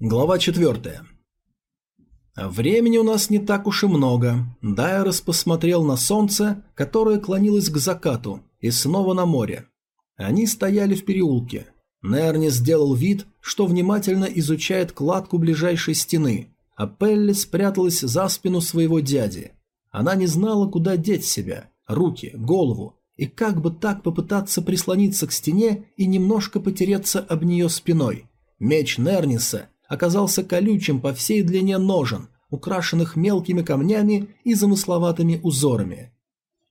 Глава 4. Времени у нас не так уж и много. Дайрос посмотрел на солнце, которое клонилось к закату, и снова на море. Они стояли в переулке. Нерни сделал вид, что внимательно изучает кладку ближайшей стены, а Пелли спряталась за спину своего дяди. Она не знала, куда деть себя, руки, голову, и как бы так попытаться прислониться к стене и немножко потереться об нее спиной. Меч Нерниса – оказался колючим по всей длине ножен, украшенных мелкими камнями и замысловатыми узорами.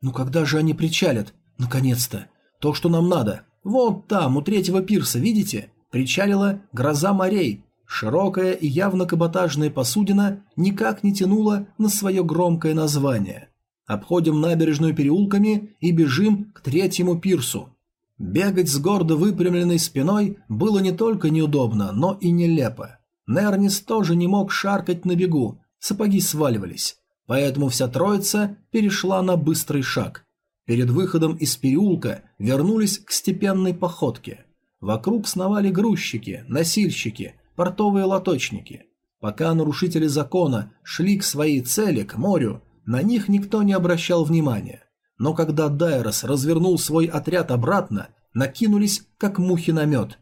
«Ну когда же они причалят? Наконец-то! То, что нам надо! Вот там, у третьего пирса, видите? Причалила «Гроза морей». Широкая и явно каботажная посудина никак не тянула на свое громкое название. Обходим набережную переулками и бежим к третьему пирсу. Бегать с гордо выпрямленной спиной было не только неудобно, но и нелепо. Нернис тоже не мог шаркать на бегу, сапоги сваливались, поэтому вся троица перешла на быстрый шаг. Перед выходом из переулка вернулись к степенной походке. Вокруг сновали грузчики, носильщики, портовые лоточники. Пока нарушители закона шли к своей цели, к морю, на них никто не обращал внимания. Но когда Дайрос развернул свой отряд обратно, накинулись, как мухи на мед.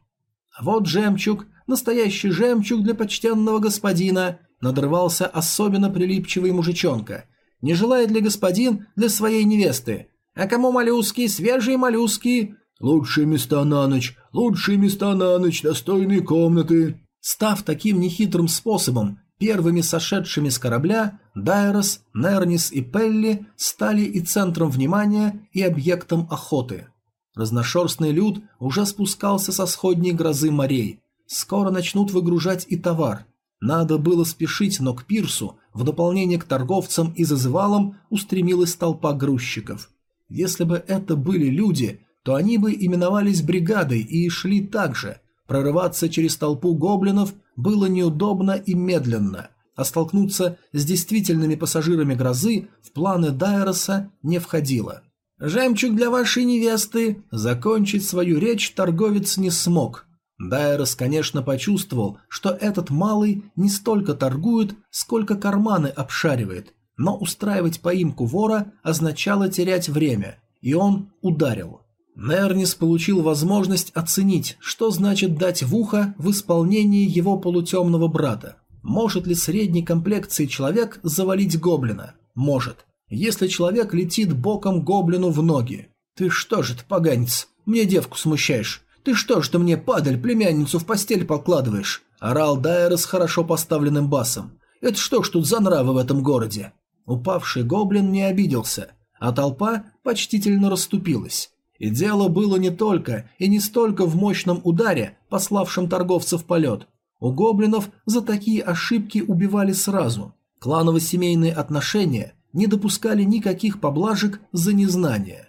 Вот жемчуг настоящий жемчуг для почтенного господина», надрывался особенно прилипчивый мужичонка. «Не желает ли господин для своей невесты? А кому моллюски, свежие моллюски?» «Лучшие места на ночь, лучшие места на ночь, достойные комнаты». Став таким нехитрым способом первыми сошедшими с корабля, Дайрос, Нернис и Пелли стали и центром внимания, и объектом охоты. Разношерстный люд уже спускался со сходней грозы морей, Скоро начнут выгружать и товар. Надо было спешить, но к пирсу, в дополнение к торговцам и зазывалам, устремилась толпа грузчиков. Если бы это были люди, то они бы именовались бригадой и шли так же. Прорываться через толпу гоблинов было неудобно и медленно, а столкнуться с действительными пассажирами грозы в планы Дайроса не входило. «Жемчуг для вашей невесты!» Закончить свою речь торговец не смог, Дайрос, конечно, почувствовал, что этот малый не столько торгует, сколько карманы обшаривает, но устраивать поимку вора означало терять время, и он ударил. Нернис получил возможность оценить, что значит дать в ухо в исполнении его полутемного брата. Может ли средней комплекции человек завалить гоблина? Может. Если человек летит боком гоблину в ноги. Ты что же ты, поганец, мне девку смущаешь? «Ты что ж ты мне, падаль, племянницу в постель покладываешь?» – орал Дайер с хорошо поставленным басом. «Это что ж тут за нравы в этом городе?» Упавший гоблин не обиделся, а толпа почтительно расступилась. И дело было не только и не столько в мощном ударе, пославшем торговцев в полет. У гоблинов за такие ошибки убивали сразу. Кланово-семейные отношения не допускали никаких поблажек за незнание.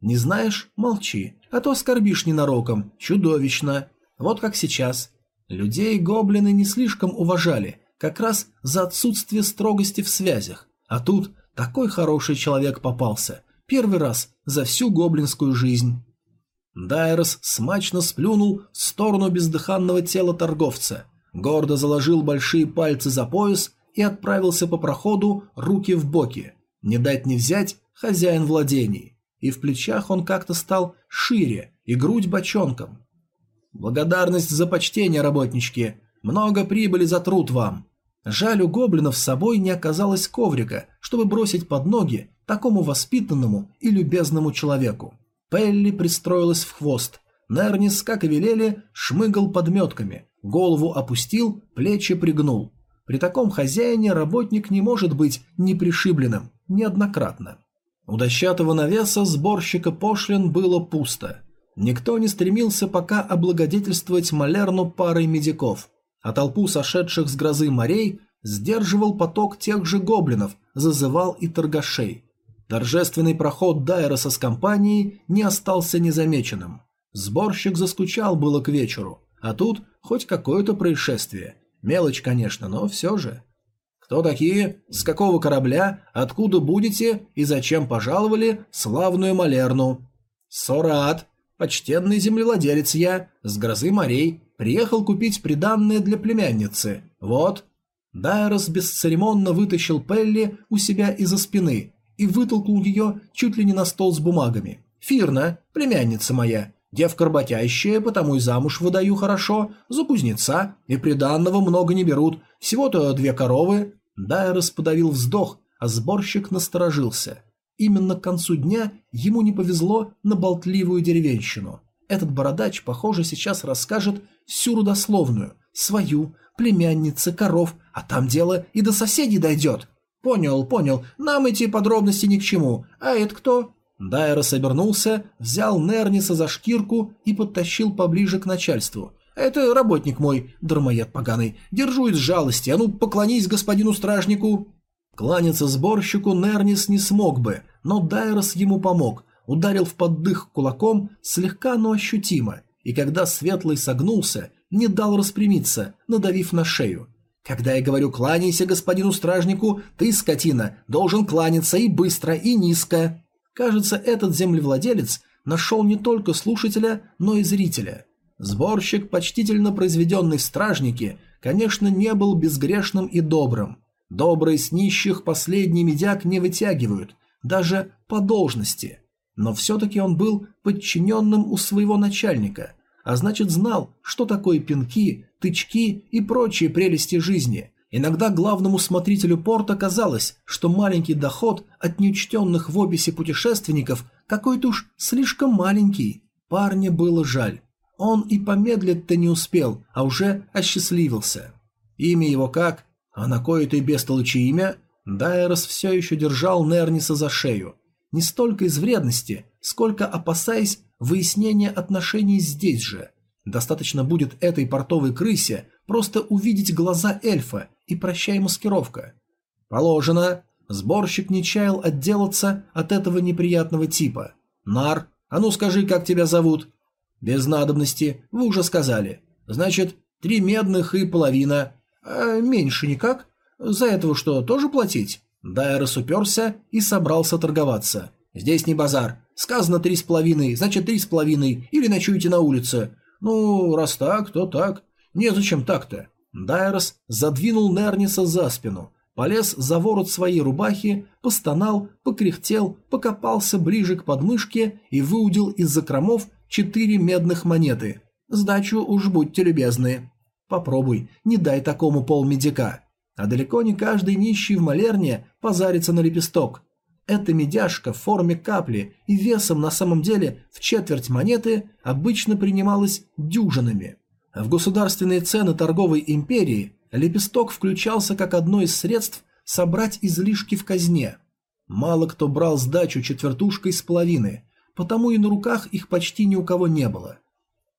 Не знаешь – молчи, а то оскорбишь ненароком, чудовищно. Вот как сейчас. Людей гоблины не слишком уважали, как раз за отсутствие строгости в связях. А тут такой хороший человек попался. Первый раз за всю гоблинскую жизнь. Дайрос смачно сплюнул в сторону бездыханного тела торговца, гордо заложил большие пальцы за пояс и отправился по проходу руки в боки. Не дать не взять хозяин владений и в плечах он как-то стал шире, и грудь бочонком. Благодарность за почтение, работнички. Много прибыли за труд вам. Жаль, у гоблинов с собой не оказалось коврика, чтобы бросить под ноги такому воспитанному и любезному человеку. Пелли пристроилась в хвост. Нернис, как и велели, шмыгал подметками, голову опустил, плечи пригнул. При таком хозяине работник не может быть непришибленным, неоднократно. У дощатого навеса сборщика пошлин было пусто. Никто не стремился пока облагодетельствовать Малерну парой медиков, а толпу сошедших с грозы морей сдерживал поток тех же гоблинов, зазывал и торгашей. Торжественный проход Дайроса с компанией не остался незамеченным. Сборщик заскучал было к вечеру, а тут хоть какое-то происшествие. Мелочь, конечно, но все же. Кто такие? С какого корабля? Откуда будете? И зачем пожаловали славную Малерну? Сорат. Почтенный землевладелец я, с грозы морей. Приехал купить приданное для племянницы. Вот». Дайрос бесцеремонно вытащил Пелли у себя из-за спины и вытолкнул ее чуть ли не на стол с бумагами. «Фирна, племянница моя, девка работящая, потому и замуж выдаю хорошо, за кузнеца, и приданного много не берут, всего-то две коровы». Дайрос подавил вздох, а сборщик насторожился. Именно к концу дня ему не повезло на болтливую деревенщину. Этот бородач, похоже, сейчас расскажет всю родословную, свою, племянницы, коров, а там дело и до соседей дойдет. Понял, понял, нам эти подробности ни к чему. А это кто? Дайрос обернулся, взял Нерниса за шкирку и подтащил поближе к начальству. «Это работник мой, дармоед поганый. Держу из жалости, а ну поклонись господину стражнику!» Кланяться сборщику Нернис не смог бы, но Дайрос ему помог, ударил в поддых кулаком слегка, но ощутимо, и когда Светлый согнулся, не дал распрямиться, надавив на шею. «Когда я говорю «кланяйся господину стражнику», ты, скотина, должен кланяться и быстро, и низко». Кажется, этот землевладелец нашел не только слушателя, но и зрителя. Сборщик, почтительно произведенный в стражники, конечно, не был безгрешным и добрым. Добрые с нищих последний медяк не вытягивают, даже по должности. Но все-таки он был подчиненным у своего начальника – а значит знал, что такое пинки, тычки и прочие прелести жизни. Иногда главному смотрителю порта казалось, что маленький доход от неучтенных в описи путешественников какой-то уж слишком маленький. Парня было жаль. Он и помедлить-то не успел, а уже осчастливился. Имя его как? А на кое-то и бестолочи имя? Дайрос все еще держал Нерниса за шею. Не столько из вредности, сколько опасаясь выяснения отношений здесь же. Достаточно будет этой портовой крысе просто увидеть глаза эльфа и прощай маскировка. Положено. Сборщик не чаял отделаться от этого неприятного типа. Нар, а ну скажи, как тебя зовут? Без надобности, вы уже сказали. Значит, три медных и половина. А меньше никак? За этого что, тоже платить? Дайрос уперся и собрался торговаться. Здесь не базар. Сказано три с половиной, значит три с половиной, или ночуете на улице. Ну, раз так, то так. Незачем так-то. Дайрос задвинул Нерниса за спину, полез за ворот своей рубахи, постонал, покряхтел, покопался ближе к подмышке и выудил из закромов четыре медных монеты. Сдачу уж будьте любезны. Попробуй, не дай такому полмедика. А далеко не каждый нищий в малерне позарится на лепесток. Эта медяшка в форме капли и весом на самом деле в четверть монеты обычно принималась дюжинами. В государственные цены торговой империи лепесток включался как одно из средств собрать излишки в казне. Мало кто брал сдачу четвертушкой с половины, потому и на руках их почти ни у кого не было.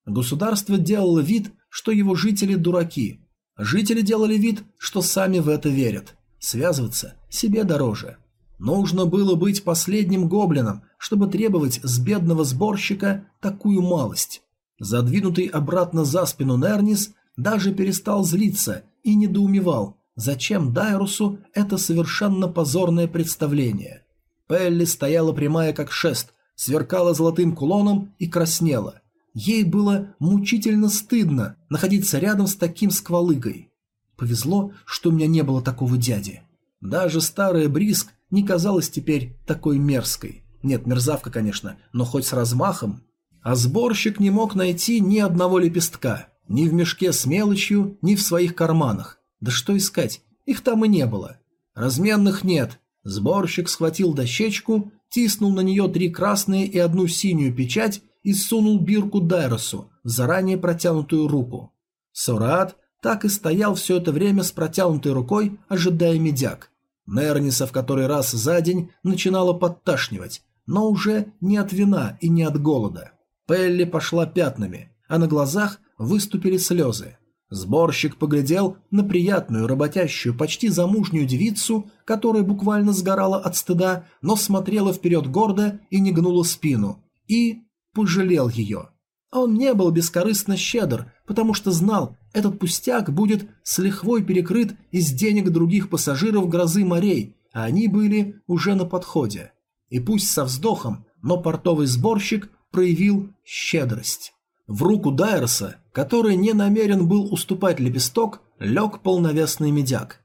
Государство делало вид, что его жители дураки. Жители делали вид, что сами в это верят. Связываться себе дороже. Нужно было быть последним гоблином, чтобы требовать с бедного сборщика такую малость. Задвинутый обратно за спину Нернис даже перестал злиться и недоумевал, зачем Дайрусу это совершенно позорное представление. Пелли стояла прямая как шест, сверкала золотым кулоном и краснела. Ей было мучительно стыдно находиться рядом с таким сквалыгой. Повезло, что у меня не было такого дяди. Даже старая Бриск не казалась теперь такой мерзкой. Нет, мерзавка, конечно, но хоть с размахом. А сборщик не мог найти ни одного лепестка, ни в мешке с мелочью, ни в своих карманах. Да что искать, их там и не было. Разменных нет. Сборщик схватил дощечку, тиснул на нее три красные и одну синюю печать и сунул бирку Дайросу в заранее протянутую руку. Сурат так и стоял все это время с протянутой рукой, ожидая медяк. Нерниса в который раз за день начинала подташнивать, но уже не от вина и не от голода. Пелли пошла пятнами, а на глазах выступили слезы. Сборщик поглядел на приятную, работящую, почти замужнюю девицу, которая буквально сгорала от стыда, но смотрела вперед гордо и не гнула спину, и пожалел ее. Он не был бескорыстно щедр, потому что знал, этот пустяк будет с лихвой перекрыт из денег других пассажиров грозы морей, а они были уже на подходе. И пусть со вздохом, но портовый сборщик проявил щедрость. В руку Дайерса, который не намерен был уступать лепесток, лег полновесный медяк.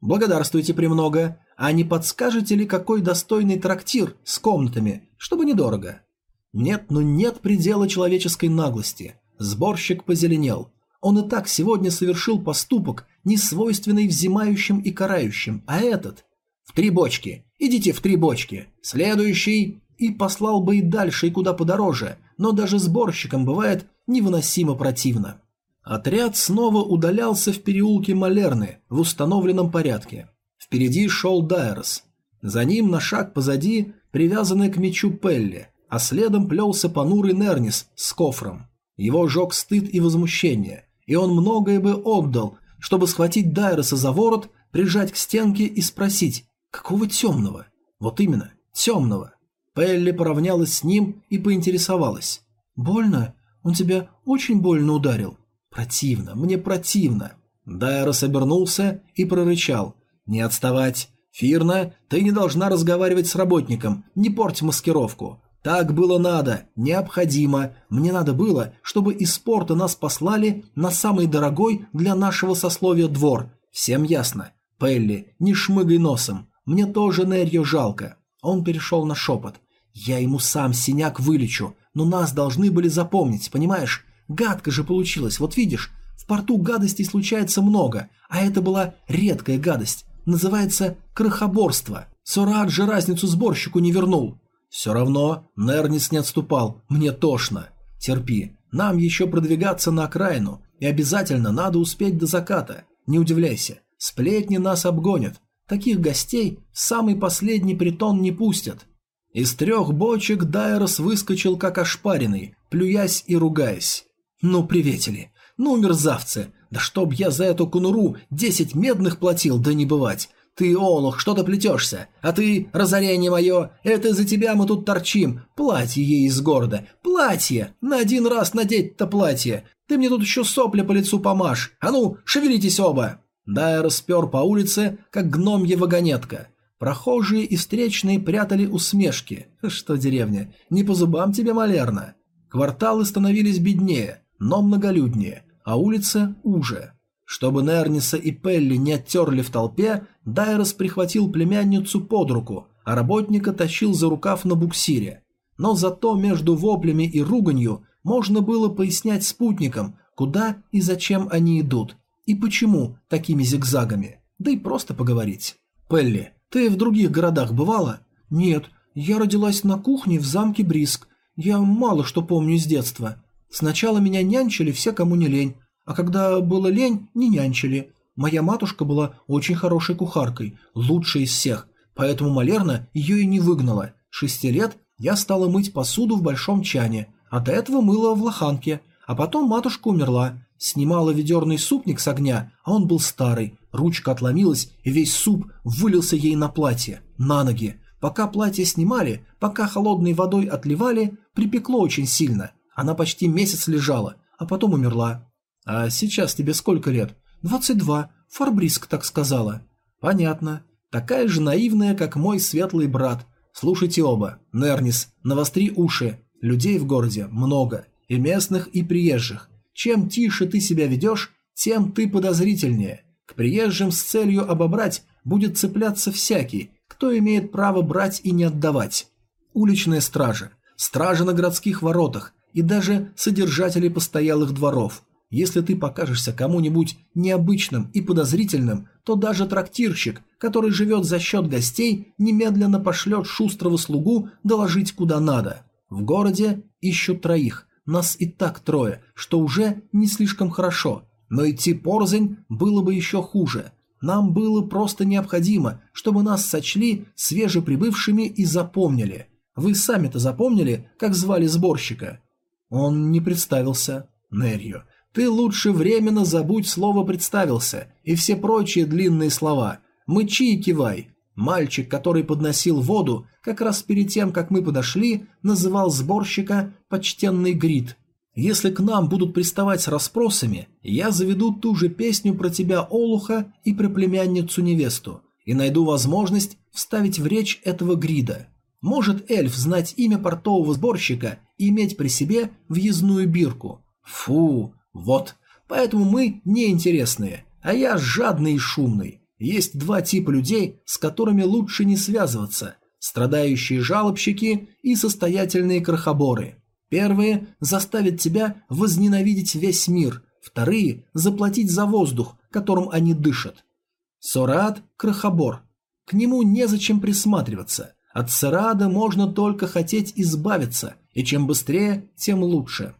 «Благодарствуйте премного. А не подскажете ли, какой достойный трактир с комнатами, чтобы недорого?» Нет, ну нет предела человеческой наглости. Сборщик позеленел. Он и так сегодня совершил поступок, не свойственный взимающим и карающим, а этот... В три бочки. Идите в три бочки. Следующий... И послал бы и дальше, и куда подороже, но даже сборщикам бывает невыносимо противно. Отряд снова удалялся в переулке Малерны в установленном порядке. Впереди шел Дайерс. За ним на шаг позади привязанный к мечу Пелли, а следом плелся понурый Нернис с кофром. Его жег стыд и возмущение, и он многое бы отдал, чтобы схватить Дайроса за ворот, прижать к стенке и спросить, какого темного? Вот именно, темного. Пелли поравнялась с ним и поинтересовалась. «Больно? Он тебя очень больно ударил?» «Противно, мне противно». Дайрос обернулся и прорычал. «Не отставать. Фирна, ты не должна разговаривать с работником, не порть маскировку. Так было надо, необходимо. Мне надо было, чтобы из порта нас послали на самый дорогой для нашего сословия двор. Всем ясно. Пелли, не шмыгай носом. Мне тоже Нерью жалко. Он перешел на шепот. Я ему сам синяк вылечу, но нас должны были запомнить, понимаешь? Гадко же получилось, вот видишь, в порту гадостей случается много, а это была редкая гадость. Называется крохоборство. Сурат же разницу сборщику не вернул. Все равно Нернис не отступал. Мне тошно. Терпи. Нам еще продвигаться на окраину. И обязательно надо успеть до заката. Не удивляйся. Сплетни нас обгонят. Таких гостей самый последний притон не пустят. Из трех бочек Дайрос выскочил как ошпаренный, плюясь и ругаясь. «Ну, приветели! Ну, мерзавцы! Да чтоб я за эту кунуру десять медных платил, да не бывать! «Ты, Олух, что-то плетешься, а ты, разорение мое, это за тебя мы тут торчим, платье ей из города, платье, на один раз надеть-то платье, ты мне тут еще сопли по лицу помажь, а ну, шевелитесь оба!» Да, распер по улице, как гномья вагонетка. Прохожие и встречные прятали усмешки. Что деревня, не по зубам тебе малерно. Кварталы становились беднее, но многолюднее, а улицы уже. Чтобы Нерниса и Пелли не оттерли в толпе, Дайрос прихватил племянницу под руку, а работника тащил за рукав на буксире. Но зато между воплями и руганью можно было пояснять спутникам, куда и зачем они идут, и почему такими зигзагами, да и просто поговорить. «Пелли, ты в других городах бывала?» «Нет, я родилась на кухне в замке Бриск. Я мало что помню с детства. Сначала меня нянчили все, кому не лень, а когда было лень, не нянчили. Моя матушка была очень хорошей кухаркой, лучшей из всех, поэтому Малерна ее и не выгнала. Шести лет я стала мыть посуду в большом чане, а до этого мыла в лоханке. А потом матушка умерла. Снимала ведерный супник с огня, а он был старый. Ручка отломилась, и весь суп вылился ей на платье, на ноги. Пока платье снимали, пока холодной водой отливали, припекло очень сильно. Она почти месяц лежала, а потом умерла. «А сейчас тебе сколько лет?» «Двадцать два. Фарбриск так сказала». «Понятно. Такая же наивная, как мой светлый брат. Слушайте оба. Нернис, навостри уши. Людей в городе много. И местных, и приезжих. Чем тише ты себя ведешь, тем ты подозрительнее. К приезжим с целью обобрать будет цепляться всякий, кто имеет право брать и не отдавать. Уличная стража, стража на городских воротах и даже содержатели постоялых дворов. Если ты покажешься кому-нибудь необычным и подозрительным, то даже трактирщик, который живет за счет гостей, немедленно пошлет шустрого слугу доложить куда надо. В городе ищут троих, нас и так трое, что уже не слишком хорошо, но идти порзень было бы еще хуже. Нам было просто необходимо, чтобы нас сочли свежеприбывшими и запомнили. Вы сами-то запомнили, как звали сборщика? Он не представился. Нерью. Ты лучше временно забудь слово «представился» и все прочие длинные слова. Мычи и кивай. Мальчик, который подносил воду, как раз перед тем, как мы подошли, называл сборщика «почтенный Грит». Если к нам будут приставать с расспросами, я заведу ту же песню про тебя, Олуха, и про племянницу-невесту, и найду возможность вставить в речь этого Грида. Может эльф знать имя портового сборщика и иметь при себе въездную бирку. Фу, вот. Поэтому мы неинтересные, а я жадный и шумный. Есть два типа людей, с которыми лучше не связываться. Страдающие жалобщики и состоятельные крохоборы. Первые заставят тебя возненавидеть весь мир, вторые – заплатить за воздух, которым они дышат. Сорад – крохобор. К нему незачем присматриваться. От Сарада можно только хотеть избавиться, и чем быстрее, тем лучше.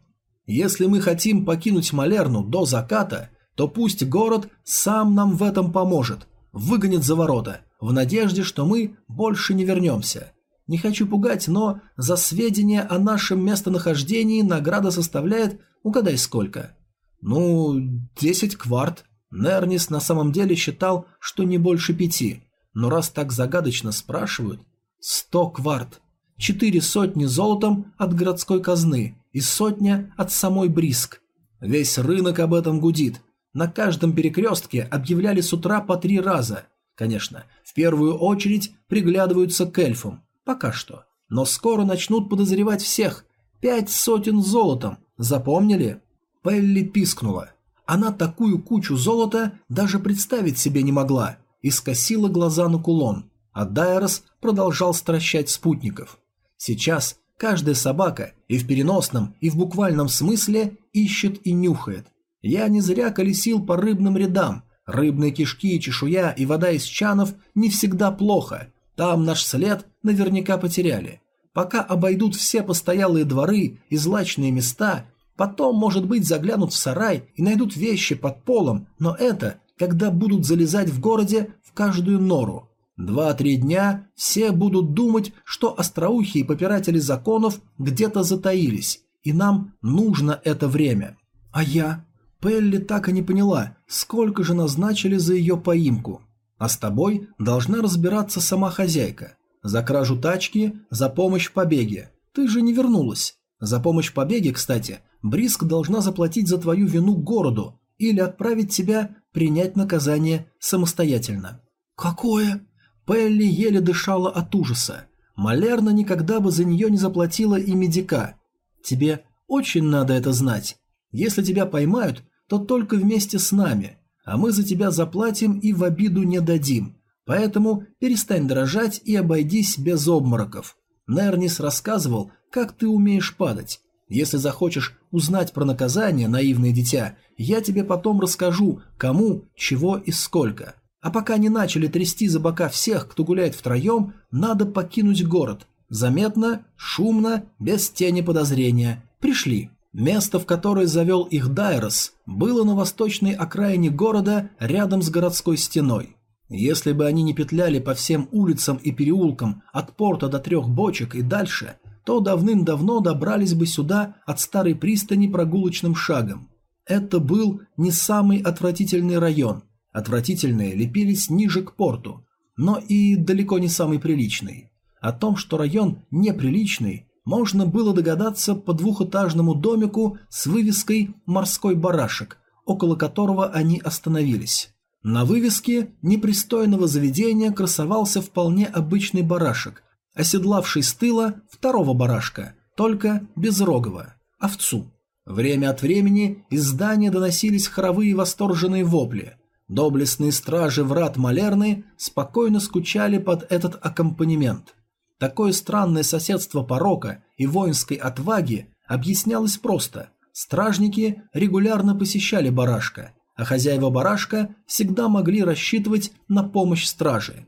Если мы хотим покинуть Малерну до заката, то пусть город сам нам в этом поможет, выгонит за ворота, в надежде, что мы больше не вернемся. Не хочу пугать, но за сведения о нашем местонахождении награда составляет, угадай сколько. Ну, десять кварт. Нернис на самом деле считал, что не больше пяти, но раз так загадочно спрашивают, Сто кварт. Четыре сотни золотом от городской казны и сотня от самой Бриск. Весь рынок об этом гудит. На каждом перекрестке объявляли с утра по три раза. Конечно, в первую очередь приглядываются к эльфам. Пока что. Но скоро начнут подозревать всех. Пять сотен золотом. Запомнили? Пелли пискнула. Она такую кучу золота даже представить себе не могла и скосила глаза на кулон а Дайрос продолжал стращать спутников. Сейчас каждая собака и в переносном, и в буквальном смысле ищет и нюхает. Я не зря колесил по рыбным рядам. Рыбные кишки, чешуя и вода из чанов не всегда плохо. Там наш след наверняка потеряли. Пока обойдут все постоялые дворы и злачные места, потом, может быть, заглянут в сарай и найдут вещи под полом, но это, когда будут залезать в городе в каждую нору. Два-три дня все будут думать, что остроухие попиратели законов где-то затаились, и нам нужно это время. А я? Пелли так и не поняла, сколько же назначили за ее поимку. А с тобой должна разбираться сама хозяйка. За кражу тачки, за помощь в побеге. Ты же не вернулась. За помощь в побеге, кстати, Бриск должна заплатить за твою вину городу или отправить тебя принять наказание самостоятельно. «Какое?» Пелли еле дышала от ужаса. Малерна никогда бы за нее не заплатила и медика. Тебе очень надо это знать. Если тебя поймают, то только вместе с нами, а мы за тебя заплатим и в обиду не дадим. Поэтому перестань дрожать и обойдись без обмороков. Нернис рассказывал, как ты умеешь падать. Если захочешь узнать про наказание, наивное дитя, я тебе потом расскажу, кому, чего и сколько. А пока не начали трясти за бока всех, кто гуляет втроем, надо покинуть город. Заметно, шумно, без тени подозрения. Пришли. Место, в которое завел их Дайрос, было на восточной окраине города, рядом с городской стеной. Если бы они не петляли по всем улицам и переулкам от порта до трех бочек и дальше, то давным-давно добрались бы сюда от старой пристани прогулочным шагом. Это был не самый отвратительный район, Отвратительные лепились ниже к порту, но и далеко не самый приличный. О том, что район неприличный, можно было догадаться по двухэтажному домику с вывеской «Морской барашек», около которого они остановились. На вывеске непристойного заведения красовался вполне обычный барашек, оседлавший с тыла второго барашка, только безрогого, овцу. Время от времени из здания доносились хоровые восторженные вопли. Доблестные стражи врат Малерны спокойно скучали под этот аккомпанемент. Такое странное соседство порока и воинской отваги объяснялось просто. Стражники регулярно посещали барашка, а хозяева барашка всегда могли рассчитывать на помощь стражи.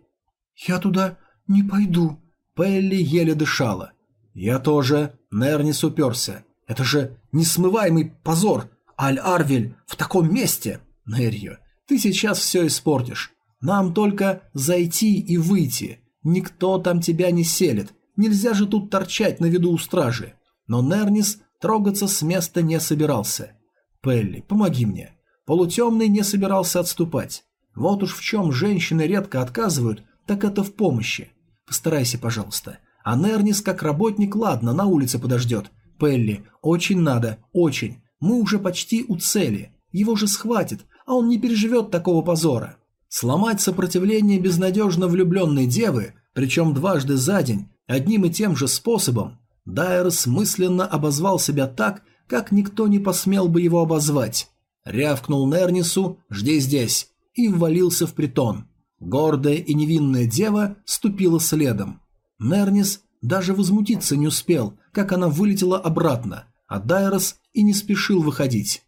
«Я туда не пойду», — Пелли еле дышала. «Я тоже», — Нернис уперся. «Это же несмываемый позор! Аль-Арвель в таком месте!» «Нерью, ты сейчас все испортишь. Нам только зайти и выйти. Никто там тебя не селит. Нельзя же тут торчать на виду у стражи. Но Нернис трогаться с места не собирался. Пелли, помоги мне. Полутемный не собирался отступать. Вот уж в чем женщины редко отказывают, так это в помощи. Постарайся, пожалуйста. А Нернис, как работник, ладно, на улице подождет. Пелли, очень надо, очень. Мы уже почти у цели. Его же схватит, а он не переживет такого позора. Сломать сопротивление безнадежно влюбленной девы, причем дважды за день, одним и тем же способом, Дайрос мысленно обозвал себя так, как никто не посмел бы его обозвать. Рявкнул Нернису «Жди здесь» и ввалился в притон. Гордая и невинная дева ступила следом. Нернис даже возмутиться не успел, как она вылетела обратно, а Дайрос и не спешил выходить.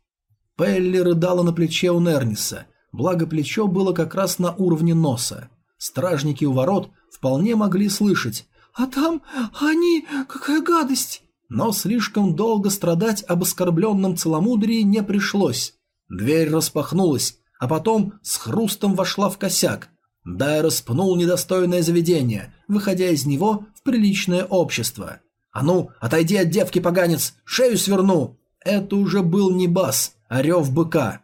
Пелли рыдала на плече у Нерниса, благо плечо было как раз на уровне носа. Стражники у ворот вполне могли слышать «А там они... какая гадость!» Но слишком долго страдать об оскорбленном целомудрии не пришлось. Дверь распахнулась, а потом с хрустом вошла в косяк. Дайрос пнул недостойное заведение, выходя из него в приличное общество. «А ну, отойди от девки, поганец! Шею сверну!» Это уже был не бас, а рев быка.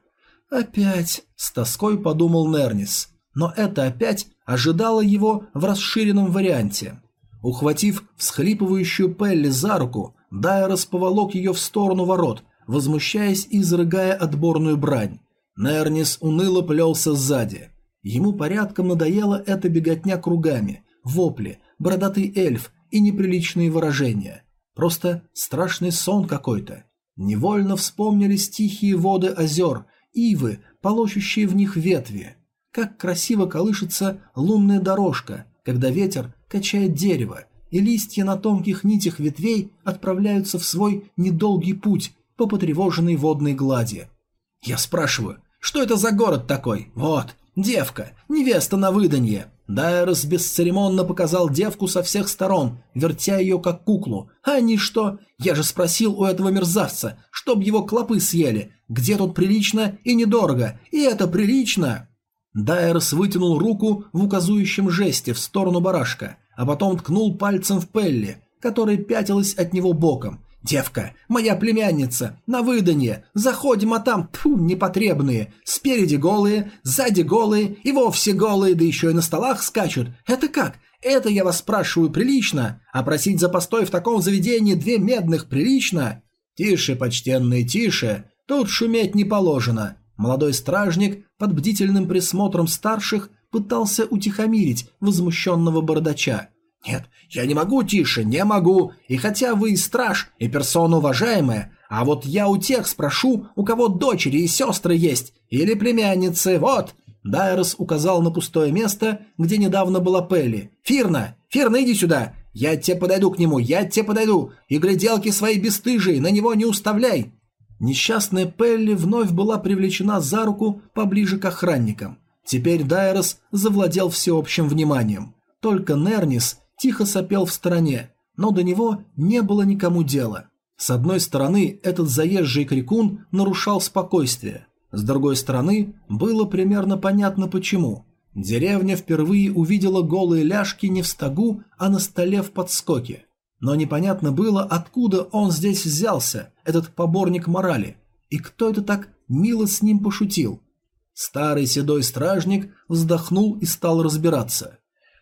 «Опять!» – с тоской подумал Нернис. Но это опять ожидало его в расширенном варианте. Ухватив всхлипывающую Пелли за руку, Дайрос поволок ее в сторону ворот, возмущаясь и изрыгая отборную брань. Нернис уныло плелся сзади. Ему порядком надоела эта беготня кругами, вопли, бородатый эльф и неприличные выражения. Просто страшный сон какой-то. Невольно вспомнились тихие воды озер, ивы, полощущие в них ветви. Как красиво колышется лунная дорожка, когда ветер качает дерево, и листья на тонких нитях ветвей отправляются в свой недолгий путь по потревоженной водной глади. Я спрашиваю, что это за город такой? Вот, девка, невеста на выданье. Дайрос бесцеремонно показал девку со всех сторон, вертя ее как куклу. А они что? Я же спросил у этого мерзавца, чтоб его клопы съели. Где тут прилично и недорого? И это прилично. Дайрос вытянул руку в указующем жесте в сторону барашка, а потом ткнул пальцем в Пелли, которая пятилась от него боком. «Девка, моя племянница, на выданье, заходим, а там, тьфу, непотребные, спереди голые, сзади голые и вовсе голые, да еще и на столах скачут. Это как? Это, я вас спрашиваю, прилично? А просить за постой в таком заведении две медных прилично?» «Тише, почтенные, тише, тут шуметь не положено». Молодой стражник под бдительным присмотром старших пытался утихомирить возмущенного бородача. «Нет, я не могу, Тише, не могу. И хотя вы и страж, и персона уважаемая, а вот я у тех спрошу, у кого дочери и сестры есть, или племянницы, вот». Дайрос указал на пустое место, где недавно была Пелли. «Фирна! Фирна, иди сюда! Я тебе подойду к нему, я тебе подойду! И гляделки свои бесстыжие, на него не уставляй!» Несчастная Пелли вновь была привлечена за руку поближе к охранникам. Теперь Дайрос завладел всеобщим вниманием. Только Нернис тихо сопел в стороне, но до него не было никому дела. С одной стороны, этот заезжий крикун нарушал спокойствие. С другой стороны, было примерно понятно почему. Деревня впервые увидела голые ляжки не в стогу, а на столе в подскоке. Но непонятно было, откуда он здесь взялся, этот поборник морали, и кто это так мило с ним пошутил. Старый седой стражник вздохнул и стал разбираться.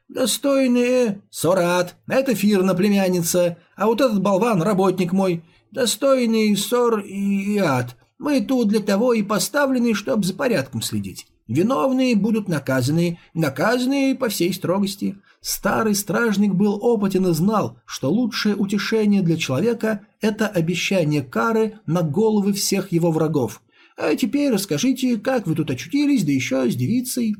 «Достойные... Сорат, это Фирна, племянница, а вот этот болван — работник мой. Достойный Сор и Ад. Мы тут для того и поставлены, чтобы за порядком следить. Виновные будут наказаны, наказаны по всей строгости. Старый стражник был опытен и знал, что лучшее утешение для человека – это обещание кары на головы всех его врагов. А теперь расскажите, как вы тут очутились, да еще с девицей.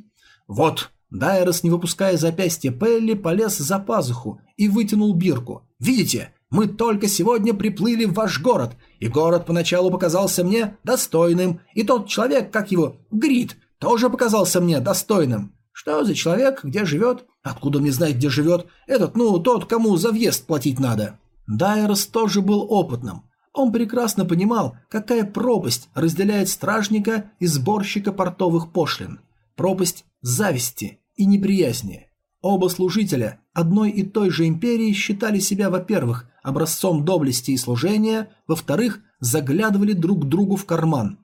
Вот, Дайрос, не выпуская запястья Пелли, полез за пазуху и вытянул бирку. «Видите, мы только сегодня приплыли в ваш город, и город поначалу показался мне достойным, и тот человек, как его, Грит, тоже показался мне достойным. Что за человек, где живет? Откуда мне знать, где живет? Этот, ну, тот, кому за въезд платить надо». Дайрос тоже был опытным. Он прекрасно понимал, какая пропасть разделяет стражника и сборщика портовых пошлин. Пропасть зависти и неприязни. Оба служителя одной и той же империи считали себя, во-первых, образцом доблести и служения, во-вторых, заглядывали друг другу в карман.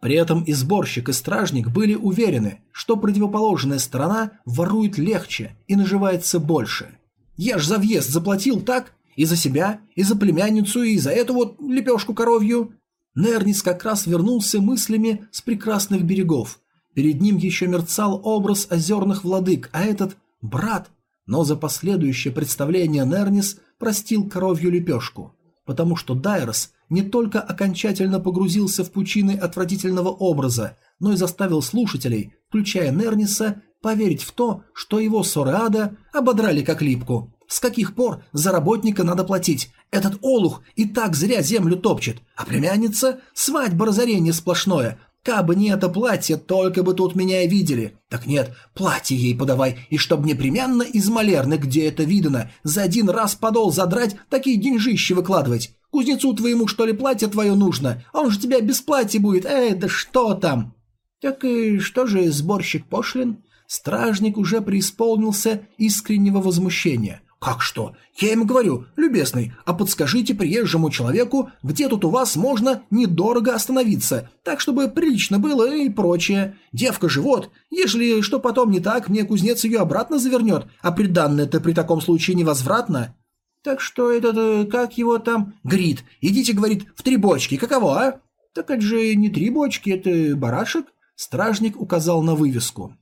При этом и сборщик, и стражник были уверены, что противоположная сторона ворует легче и наживается больше. «Я ж за въезд заплатил, так? И за себя, и за племянницу, и за эту вот лепешку коровью». Нернис как раз вернулся мыслями с прекрасных берегов, Перед ним еще мерцал образ озерных владык, а этот брат... но за последующее представление Нернис простил коровью лепешку, потому что Дайрос не только окончательно погрузился в пучины отвратительного образа, но и заставил слушателей, включая Нерниса, поверить в то, что его Сореада ободрали как липку. С каких пор за работника надо платить? Этот олух и так зря землю топчет, а племянница – свадьба разорение сплошное. Кабы не это платье, только бы тут меня видели. Так нет, платье ей подавай, и чтоб непременно из малерны, где это видано, за один раз подол задрать, такие деньжищи выкладывать. Кузнецу твоему, что ли, платье твое нужно? Он же тебя без платья будет, эй, да что там? Так и что же сборщик пошлин? Стражник уже преисполнился искреннего возмущения. «Как что? Я ему говорю, любезный, а подскажите приезжему человеку, где тут у вас можно недорого остановиться, так, чтобы прилично было и прочее. Девка же вот, ежели что потом не так, мне кузнец ее обратно завернет, а приданное-то при таком случае невозвратно». Так что этот, э, как его там, Грит, идите, говорит, в три бочки, каково, а? Так это же не три бочки, это барашек. Стражник указал на вывеску.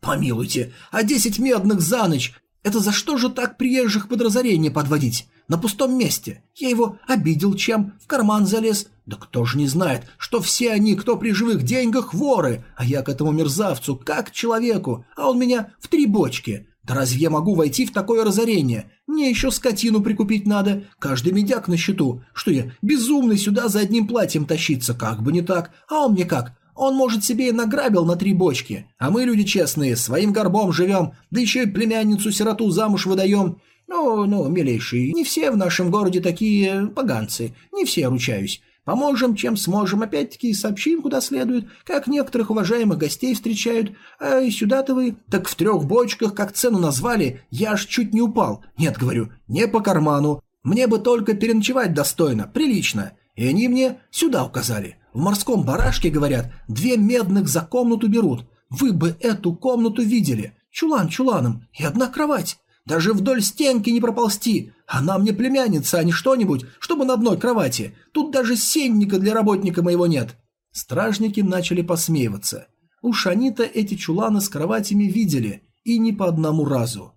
«Помилуйте, а десять медных за ночь? Это за что же так приезжих под разорение подводить? На пустом месте. Я его обидел чем, в карман залез. Да кто же не знает, что все они, кто при живых деньгах, воры, а я к этому мерзавцу, как к человеку, а он меня в три бочки. Да разве я могу войти в такое разорение? Мне еще скотину прикупить надо, каждый медяк на счету. Что я, безумный сюда за одним платьем тащиться, как бы не так. А он мне как, он, может, себе и награбил на три бочки, а мы, люди честные, своим горбом живем, да еще и племянницу-сироту замуж выдаем. Ну, ну, милейший, не все в нашем городе такие поганцы, не все, ручаюсь. Поможем, чем сможем, опять-таки сообщим, куда следует, как некоторых уважаемых гостей встречают. А и сюда-то вы, так в трех бочках, как цену назвали, я аж чуть не упал. Нет, говорю, не по карману. Мне бы только переночевать достойно, прилично. И они мне сюда указали. В морском барашке, говорят, две медных за комнату берут. Вы бы эту комнату видели. Чулан чуланом и одна кровать. Даже вдоль стенки не проползти. Она мне племянница, а не что-нибудь, чтобы на одной кровати. Тут даже сенника для работника моего нет». Стражники начали посмеиваться. Уж они-то эти чуланы с кроватями видели, и не по одному разу.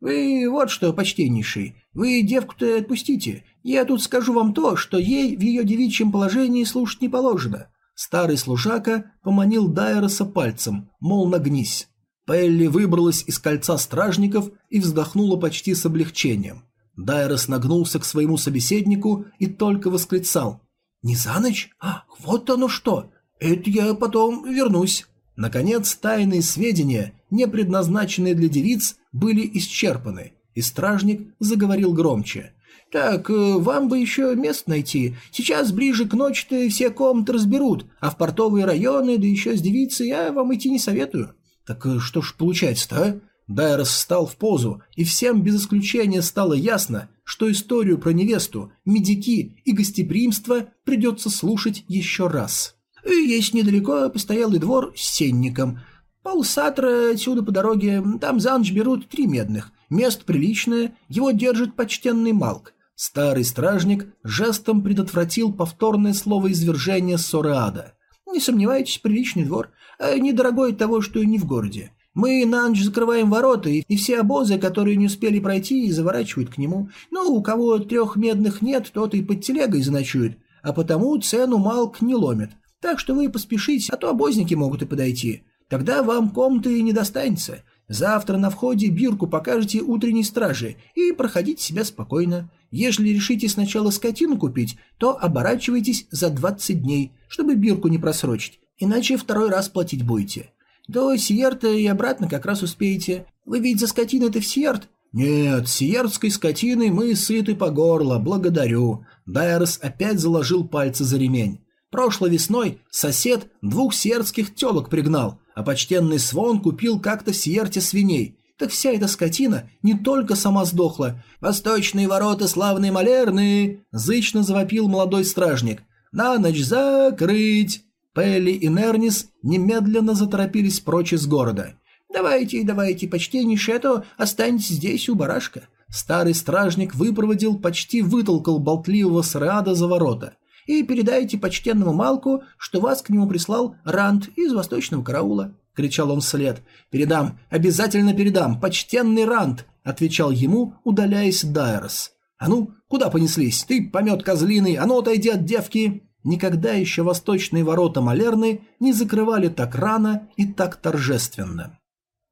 «Вы вот что, почтеннейший, вы девку-то отпустите. Я тут скажу вам то, что ей в ее девичьем положении слушать не положено». Старый служака поманил Дайроса пальцем, мол, нагнись. Пелли выбралась из кольца стражников и вздохнула почти с облегчением. Дайрос нагнулся к своему собеседнику и только восклицал. «Не за ночь? А, вот оно что! Это я потом вернусь!» Наконец, тайные сведения, не предназначенные для девиц, были исчерпаны, и стражник заговорил громче. «Так, э, вам бы еще мест найти. Сейчас ближе к ночи-то все комнаты разберут, а в портовые районы, да еще с девицей, я вам идти не советую». «Так э, что ж получается-то, а?» Дайрос встал в позу, и всем без исключения стало ясно, что историю про невесту, медики и гостеприимство придется слушать еще раз. Есть недалеко постоялый двор с сенником. Полсатра отсюда по дороге, там за ночь берут три медных. Место приличное, его держит почтенный Малк. Старый стражник жестом предотвратил повторное слово извержения Сореада. Не сомневайтесь, приличный двор, а недорогой того, что и не в городе. Мы на ночь закрываем ворота, и все обозы, которые не успели пройти, заворачивают к нему. Ну, у кого трех медных нет, тот и под телегой заночует, а потому цену Малк не ломит. Так что вы поспешите, а то обозники могут и подойти. Тогда вам комнаты не достанется. Завтра на входе бирку покажете утренней страже и проходите себя спокойно. Если решите сначала скотину купить, то оборачивайтесь за 20 дней, чтобы бирку не просрочить, иначе второй раз платить будете. До Сиерта и обратно как раз успеете. Вы ведь за скотиной-то в Сиерт? Нет, сиертской скотиной мы сыты по горло, благодарю. Дайрос опять заложил пальцы за ремень. Прошлой весной сосед двух сиертских телок пригнал, а почтенный Свон купил как-то в Сиерте свиней. Так вся эта скотина не только сама сдохла. «Восточные ворота славные малерные!» – зычно завопил молодой стражник. «На ночь закрыть!» Пелли и Нернис немедленно заторопились прочь из города. «Давайте, давайте, почтеннейший, а то останьтесь здесь у барашка». Старый стражник выпроводил, почти вытолкал болтливого срада за ворота – и передайте почтенному Малку, что вас к нему прислал Рант из восточного караула. кричал он вслед. «Передам, обязательно передам, почтенный Рант!» – отвечал ему, удаляясь Дайрос. «А ну, куда понеслись? Ты, помет козлиный, а ну отойди от девки!» Никогда еще восточные ворота Малерны не закрывали так рано и так торжественно.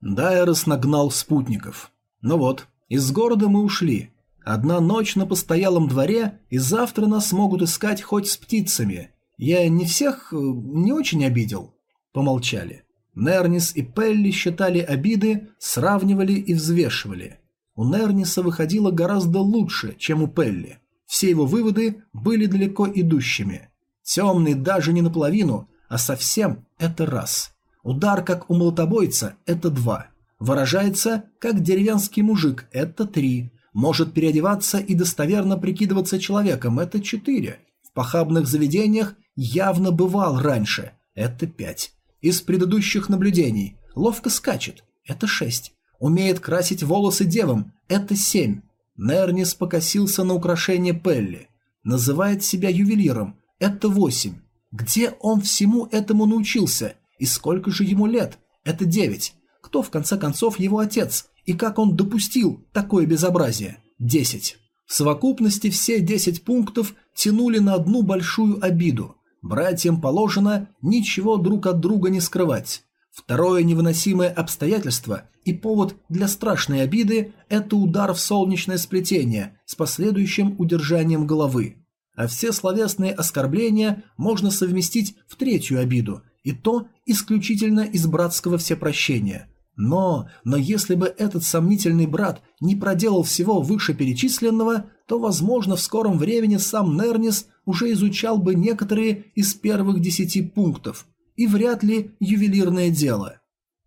Дайрос нагнал спутников. «Ну вот, из города мы ушли. Одна ночь на постоялом дворе, и завтра нас могут искать хоть с птицами. Я не всех э, не очень обидел». Помолчали. Нернис и Пелли считали обиды, сравнивали и взвешивали. У Нерниса выходило гораздо лучше, чем у Пелли. Все его выводы были далеко идущими. Темный даже не наполовину, а совсем – это раз. Удар, как у молотобойца – это два. Выражается, как деревенский мужик – это три. Может переодеваться и достоверно прикидываться человеком – это четыре. В похабных заведениях явно бывал раньше – это пять. Из предыдущих наблюдений. Ловко скачет. Это шесть. Умеет красить волосы девам. Это семь. Нернис покосился на украшение Пелли. Называет себя ювелиром. Это восемь. Где он всему этому научился? И сколько же ему лет? Это девять. Кто в конце концов его отец? И как он допустил такое безобразие? Десять. В совокупности все десять пунктов тянули на одну большую обиду. Братьям положено ничего друг от друга не скрывать. Второе невыносимое обстоятельство и повод для страшной обиды – это удар в солнечное сплетение с последующим удержанием головы. А все словесные оскорбления можно совместить в третью обиду, и то исключительно из братского всепрощения. Но, но если бы этот сомнительный брат не проделал всего вышеперечисленного, то, возможно, в скором времени сам Нернис уже изучал бы некоторые из первых десяти пунктов, и вряд ли ювелирное дело.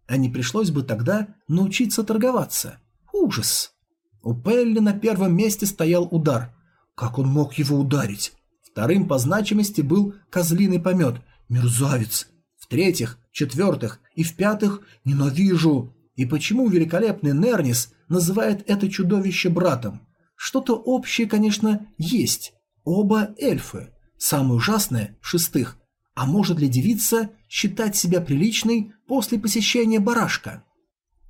А не пришлось бы тогда научиться торговаться. Ужас! У Пелли на первом месте стоял удар. Как он мог его ударить? Вторым по значимости был козлиный помет. Мерзавец! В-третьих, четвертых и в-пятых ненавижу. И почему великолепный Нернис называет это чудовище братом? Что-то общее, конечно, есть. Оба эльфы. Самое ужасное – шестых. А может ли девица считать себя приличной после посещения барашка?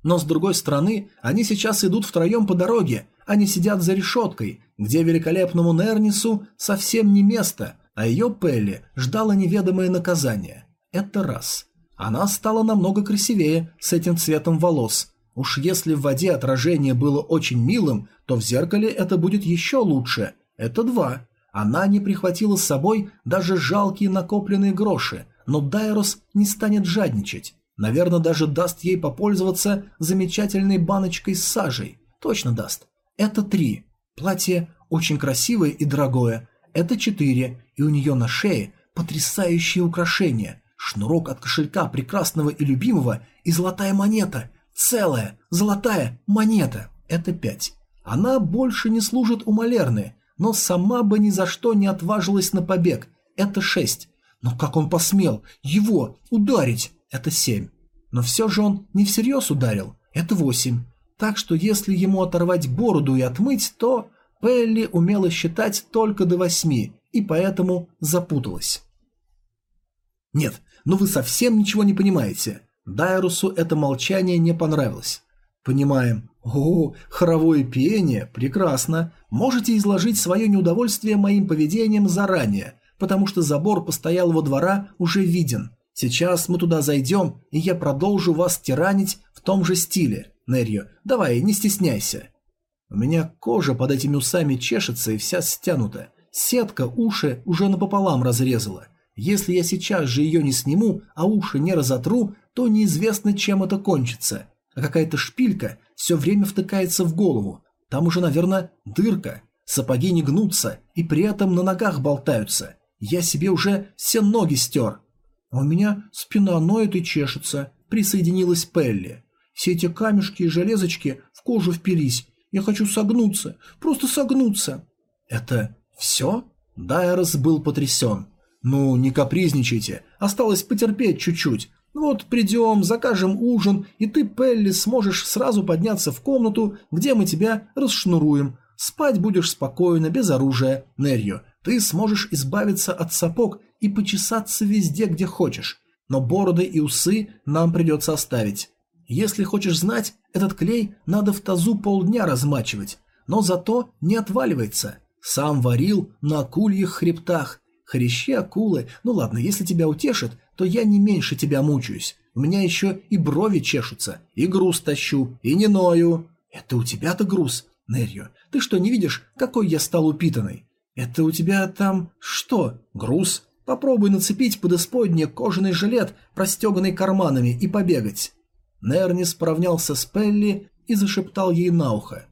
Но с другой стороны, они сейчас идут втроем по дороге, они сидят за решеткой, где великолепному Нернису совсем не место, а ее Пелли ждало неведомое наказание. Это раз. Она стала намного красивее с этим цветом волос. Уж если в воде отражение было очень милым, то в зеркале это будет еще лучше. Это два. Она не прихватила с собой даже жалкие накопленные гроши, но Дайрос не станет жадничать. Наверное, даже даст ей попользоваться замечательной баночкой с сажей. Точно даст. Это три. Платье очень красивое и дорогое. Это четыре. И у нее на шее потрясающие украшения. Шнурок от кошелька прекрасного и любимого и золотая монета. Целая золотая монета. Это пять. Она больше не служит у Малерны, но сама бы ни за что не отважилась на побег. Это шесть. Но как он посмел его ударить? Это семь. Но все же он не всерьез ударил. Это восемь. Так что если ему оторвать бороду и отмыть, то Пелли умела считать только до восьми и поэтому запуталась. Нет, ну вы совсем ничего не понимаете. Дайрусу это молчание не понравилось. Понимаем. О, хоровое пение, прекрасно. Можете изложить свое неудовольствие моим поведением заранее, потому что забор постоялого двора уже виден. Сейчас мы туда зайдем, и я продолжу вас тиранить в том же стиле. Нерью, давай, не стесняйся. У меня кожа под этими усами чешется и вся стянута. Сетка уши уже напополам разрезала. Если я сейчас же ее не сниму, а уши не разотру, то неизвестно, чем это кончится а какая-то шпилька все время втыкается в голову. Там уже, наверное, дырка. Сапоги не гнутся и при этом на ногах болтаются. Я себе уже все ноги стер. А у меня спина ноет и чешется, присоединилась Пелли. Все эти камешки и железочки в кожу впились. Я хочу согнуться, просто согнуться. Это все? Дайрос был потрясен. Ну, не капризничайте, осталось потерпеть чуть-чуть, вот придем, закажем ужин, и ты, Пелли, сможешь сразу подняться в комнату, где мы тебя расшнуруем. Спать будешь спокойно, без оружия, Нерью. Ты сможешь избавиться от сапог и почесаться везде, где хочешь. но бороды и усы нам придется оставить. Если хочешь знать, этот клей надо в тазу полдня размачивать, но зато не отваливается. Сам варил на акульих хребтах. Хрящи акулы, ну ладно, если тебя утешит, то я не меньше тебя мучаюсь. У меня еще и брови чешутся, и груз тащу, и не ною. Это у тебя-то груз, Нерью. Ты что, не видишь, какой я стал упитанный? Это у тебя там что, груз? Попробуй нацепить под исподнее кожаный жилет, простеганный карманами, и побегать. Нерни справнялся с Пелли и зашептал ей на ухо.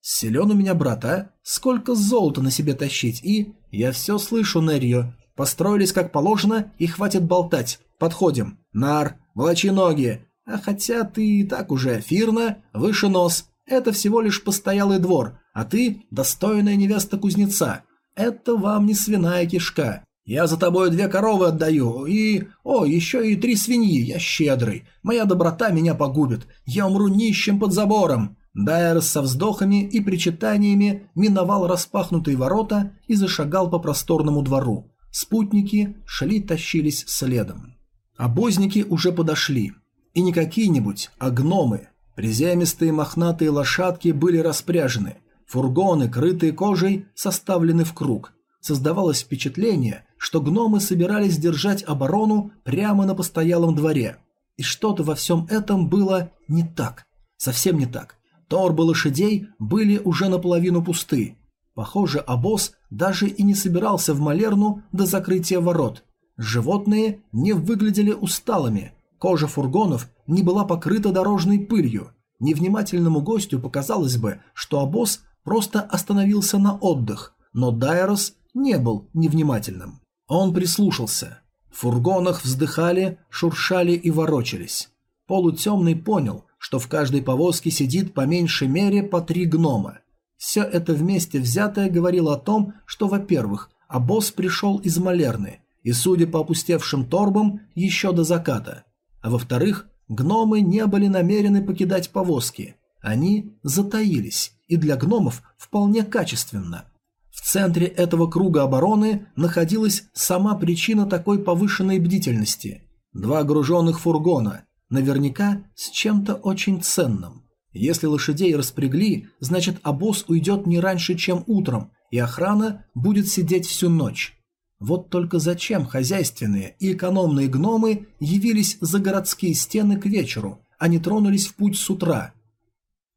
«Силен у меня брат, а? Сколько золота на себе тащить, и...» «Я все слышу, Неррио. Построились как положено, и хватит болтать. Подходим. Нар, волочи ноги. А хотя ты и так уже фирна, выше нос. Это всего лишь постоялый двор, а ты достойная невеста кузнеца. Это вам не свиная кишка. Я за тобой две коровы отдаю, и... О, еще и три свиньи, я щедрый. Моя доброта меня погубит. Я умру нищим под забором. Дайерс со вздохами и причитаниями миновал распахнутые ворота и зашагал по просторному двору. Спутники шли-тащились следом. Обозники уже подошли. И не какие-нибудь, а гномы. Приземистые мохнатые лошадки были распряжены. Фургоны, крытые кожей, составлены в круг. Создавалось впечатление, что гномы собирались держать оборону прямо на постоялом дворе. И что-то во всем этом было не так. Совсем не так. Торбы лошадей были уже наполовину пусты. Похоже, обоз даже и не собирался в Малерну до закрытия ворот. Животные не выглядели усталыми. Кожа фургонов не была покрыта дорожной пылью. Невнимательному гостю показалось бы, что обоз просто остановился на отдых, но Дайрос не был невнимательным. Он прислушался. В фургонах вздыхали, шуршали и ворочались. Полутемный понял, что в каждой повозке сидит по меньшей мере по три гнома. Все это вместе взятое говорило о том, что, во-первых, обоз пришел из Малерны, и, судя по опустевшим торбам, еще до заката. А во-вторых, гномы не были намерены покидать повозки. Они затаились, и для гномов вполне качественно – в центре этого круга обороны находилась сама причина такой повышенной бдительности. Два груженных фургона, наверняка с чем-то очень ценным. Если лошадей распрягли, значит обоз уйдет не раньше, чем утром, и охрана будет сидеть всю ночь. Вот только зачем хозяйственные и экономные гномы явились за городские стены к вечеру, а не тронулись в путь с утра?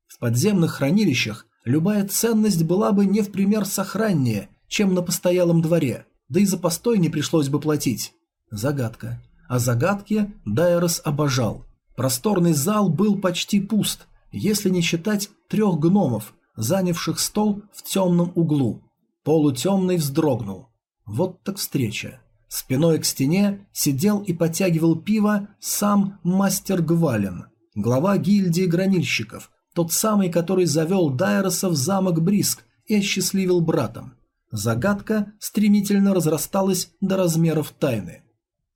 В подземных хранилищах любая ценность была бы не в пример сохраннее, чем на постоялом дворе, да и за постой не пришлось бы платить. Загадка. А загадки Дайрос обожал. Просторный зал был почти пуст, если не считать трех гномов, занявших стол в темном углу. Полутемный вздрогнул. Вот так встреча. Спиной к стене сидел и подтягивал пиво сам мастер Гвален, глава гильдии гранильщиков, тот самый, который завел Дайроса в замок Бриск и осчастливил братом. Загадка стремительно разрасталась до размеров тайны.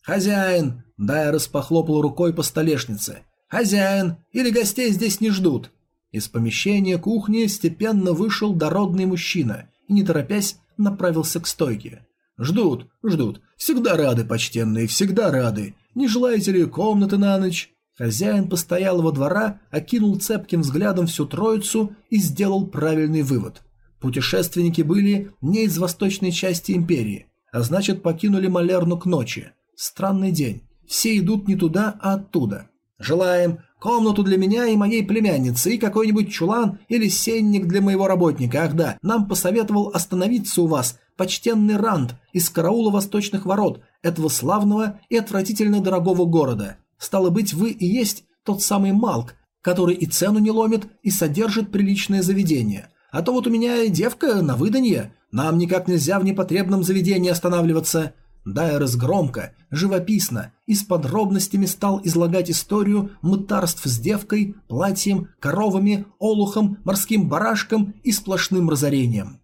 «Хозяин!» – Дайрос похлопал рукой по столешнице. «Хозяин! Или гостей здесь не ждут?» Из помещения кухни степенно вышел дородный мужчина и, не торопясь, направился к стойке. «Ждут, ждут. Всегда рады, почтенные, всегда рады. Не желаете ли комнаты на ночь?» Хозяин постоялого двора окинул цепким взглядом всю троицу и сделал правильный вывод. Путешественники были не из восточной части империи, а значит покинули Малерну к ночи. Странный день. Все идут не туда, а оттуда. Желаем комнату для меня и моей племянницы, и какой-нибудь чулан или сенник для моего работника. Ах да, нам посоветовал остановиться у вас почтенный Ранд из караула восточных ворот, этого славного и отвратительно дорогого города. Стало быть, вы и есть тот самый Малк, который и цену не ломит, и содержит приличное заведение. А то вот у меня девка на выданье, нам никак нельзя в непотребном заведении останавливаться». Дайрес громко, живописно и с подробностями стал излагать историю мытарств с девкой, платьем, коровами, олухом, морским барашком и сплошным разорением.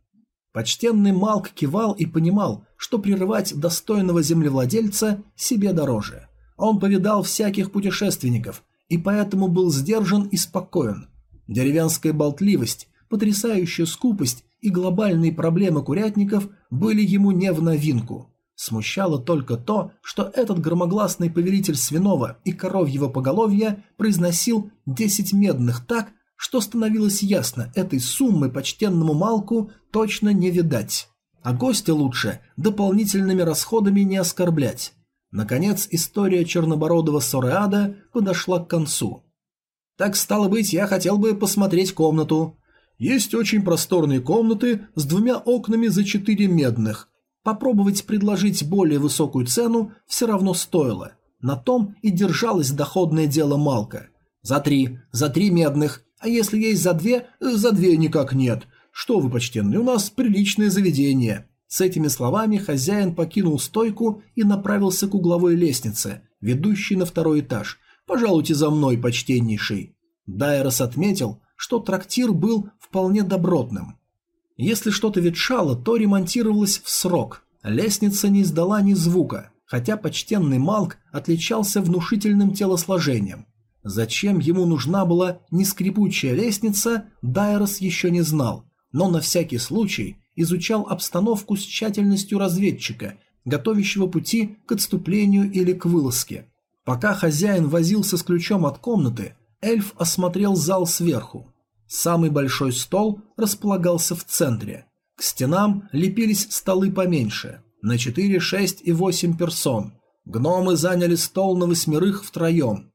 Почтенный Малк кивал и понимал, что прерывать достойного землевладельца себе дороже. Он повидал всяких путешественников и поэтому был сдержан и спокоен. Деревенская болтливость, потрясающая скупость и глобальные проблемы курятников были ему не в новинку. Смущало только то, что этот громогласный повелитель свиного и коровьего поголовья произносил 10 медных так, что становилось ясно, этой суммы почтенному Малку точно не видать. А гостя лучше дополнительными расходами не оскорблять. Наконец, история чернобородого Сореада подошла к концу. «Так, стало быть, я хотел бы посмотреть комнату. Есть очень просторные комнаты с двумя окнами за четыре медных. Попробовать предложить более высокую цену все равно стоило. На том и держалось доходное дело Малка. За три, за три медных, а если есть за две, за две никак нет. Что вы, почтенный, у нас приличное заведение. С этими словами хозяин покинул стойку и направился к угловой лестнице, ведущей на второй этаж. «Пожалуйте за мной, почтеннейший». Дайрос отметил, что трактир был вполне добротным. Если что-то ветшало, то ремонтировалось в срок. Лестница не издала ни звука, хотя почтенный Малк отличался внушительным телосложением. Зачем ему нужна была нескрипучая лестница, Дайрос еще не знал, но на всякий случай изучал обстановку с тщательностью разведчика, готовящего пути к отступлению или к вылазке. Пока хозяин возился с ключом от комнаты, эльф осмотрел зал сверху. Самый большой стол располагался в центре. К стенам лепились столы поменьше, на 4, 6 и 8 персон. Гномы заняли стол на восьмерых втроем.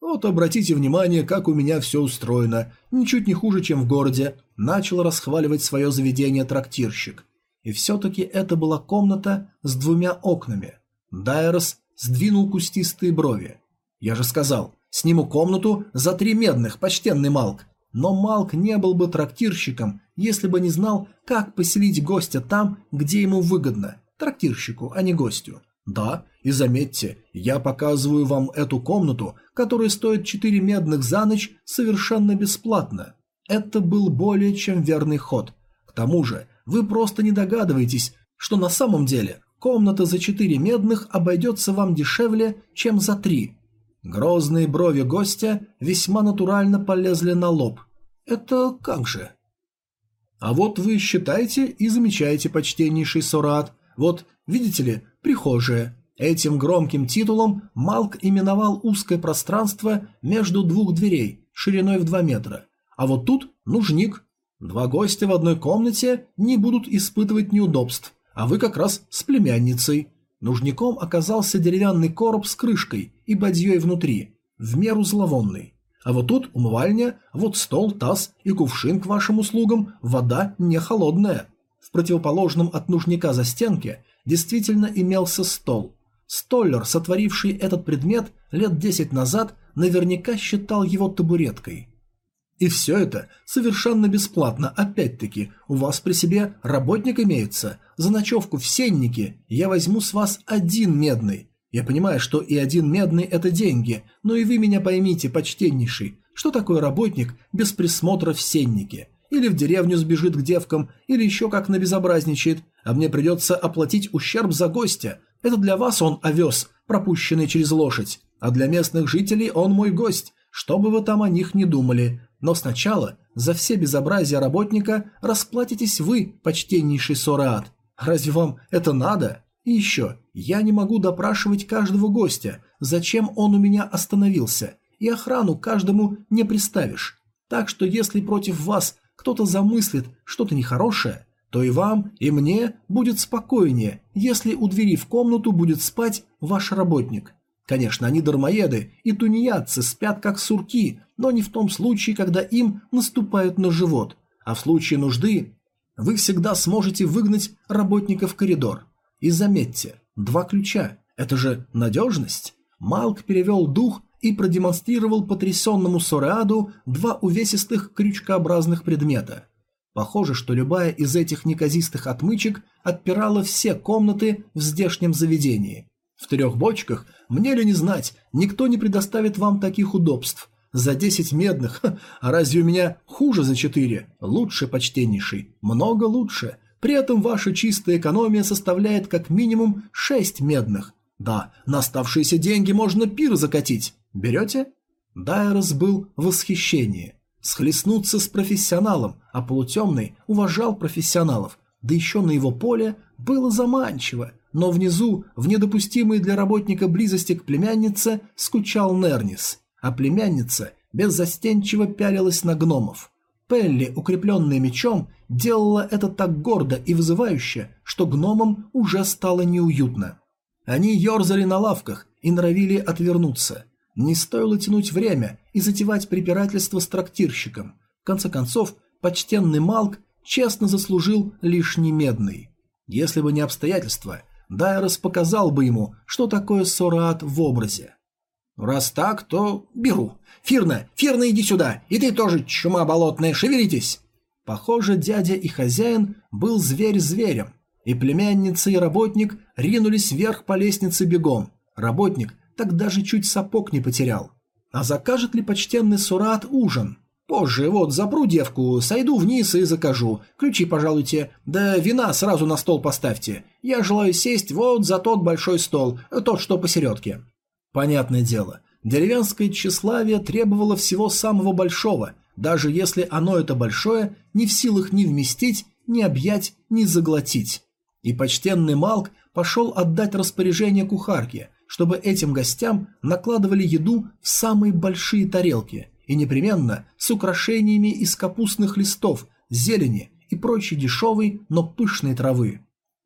Вот обратите внимание, как у меня все устроено, ничуть не хуже, чем в городе, начал расхваливать свое заведение трактирщик. И все-таки это была комната с двумя окнами. Дайрос сдвинул кустистые брови. Я же сказал, сниму комнату за три медных, почтенный Малк. Но Малк не был бы трактирщиком, если бы не знал, как поселить гостя там, где ему выгодно. Трактирщику, а не гостю. Да, и заметьте, я показываю вам эту комнату, которая стоит 4 медных за ночь совершенно бесплатно. Это был более чем верный ход. К тому же, вы просто не догадываетесь, что на самом деле комната за 4 медных обойдется вам дешевле, чем за 3. Грозные брови гостя весьма натурально полезли на лоб. Это как же? А вот вы считаете и замечаете, почтеннейший Сорат. Вот, видите ли, прихожая. Этим громким титулом Малк именовал узкое пространство между двух дверей, шириной в 2 метра. А вот тут нужник. Два гостя в одной комнате не будут испытывать неудобств, а вы как раз с племянницей. Нужником оказался деревянный короб с крышкой и бадьей внутри, в меру зловонный. А вот тут умывальня, вот стол, таз и кувшин к вашим услугам, вода не холодная. В противоположном от нужника за стенке действительно имелся стол. Столлер, сотворивший этот предмет лет десять назад, наверняка считал его табуреткой. И все это совершенно бесплатно, опять-таки, у вас при себе работник имеется. За ночевку в сеннике я возьму с вас один медный. Я понимаю, что и один медный – это деньги, но и вы меня поймите, почтеннейший, что такое работник без присмотра в сеннике? Или в деревню сбежит к девкам, или еще как набезобразничает, а мне придется оплатить ущерб за гостя. Это для вас он овес, пропущенный через лошадь, а для местных жителей он мой гость, что бы вы там о них не думали. Но сначала за все безобразия работника расплатитесь вы, почтеннейший Сораат. Разве вам это надо? И еще, я не могу допрашивать каждого гостя, зачем он у меня остановился, и охрану каждому не приставишь. Так что если против вас кто-то замыслит что-то нехорошее, то и вам, и мне будет спокойнее, если у двери в комнату будет спать ваш работник. Конечно, они дармоеды и тунеядцы спят как сурки, но не в том случае, когда им наступают на живот, а в случае нужды вы всегда сможете выгнать работника в коридор. И заметьте, два ключа – это же надежность. Малк перевел дух и продемонстрировал потрясенному Сореаду два увесистых крючкообразных предмета. Похоже, что любая из этих неказистых отмычек отпирала все комнаты в здешнем заведении. В трех бочках, мне ли не знать, никто не предоставит вам таких удобств. За десять медных, а разве у меня хуже за четыре? Лучше, почтеннейший, много лучше. При этом ваша чистая экономия составляет как минимум шесть медных. Да, на оставшиеся деньги можно пир закатить. Берете? Дайрос был в восхищении. Схлестнуться с профессионалом, а полутемный уважал профессионалов, да еще на его поле было заманчиво. Но внизу, в недопустимой для работника близости к племяннице, скучал Нернис, а племянница беззастенчиво пялилась на гномов. Пелли, укрепленная мечом, делала это так гордо и вызывающе, что гномам уже стало неуютно. Они ерзали на лавках и норовили отвернуться. Не стоило тянуть время и затевать препирательство с трактирщиком. В конце концов, почтенный Малк честно заслужил лишний медный. Если бы не обстоятельства, Дайрос показал бы ему, что такое Сораат в образе. «Раз так, то беру. Фирна, Фирна, иди сюда, и ты тоже, чума болотная, шевелитесь!» Похоже, дядя и хозяин был зверь зверем, и племянница и работник ринулись вверх по лестнице бегом. Работник так даже чуть сапог не потерял. А закажет ли почтенный Сурат ужин? Позже, вот, запру девку, сойду вниз и закажу. Ключи пожалуйте. Да вина сразу на стол поставьте. Я желаю сесть вот за тот большой стол, тот, что посередке. Понятное дело, деревенское тщеславие требовало всего самого большого, даже если оно это большое не в силах ни вместить, ни объять, ни заглотить. И почтенный Малк пошел отдать распоряжение кухарке, чтобы этим гостям накладывали еду в самые большие тарелки, и непременно с украшениями из капустных листов, зелени и прочей дешевой, но пышной травы.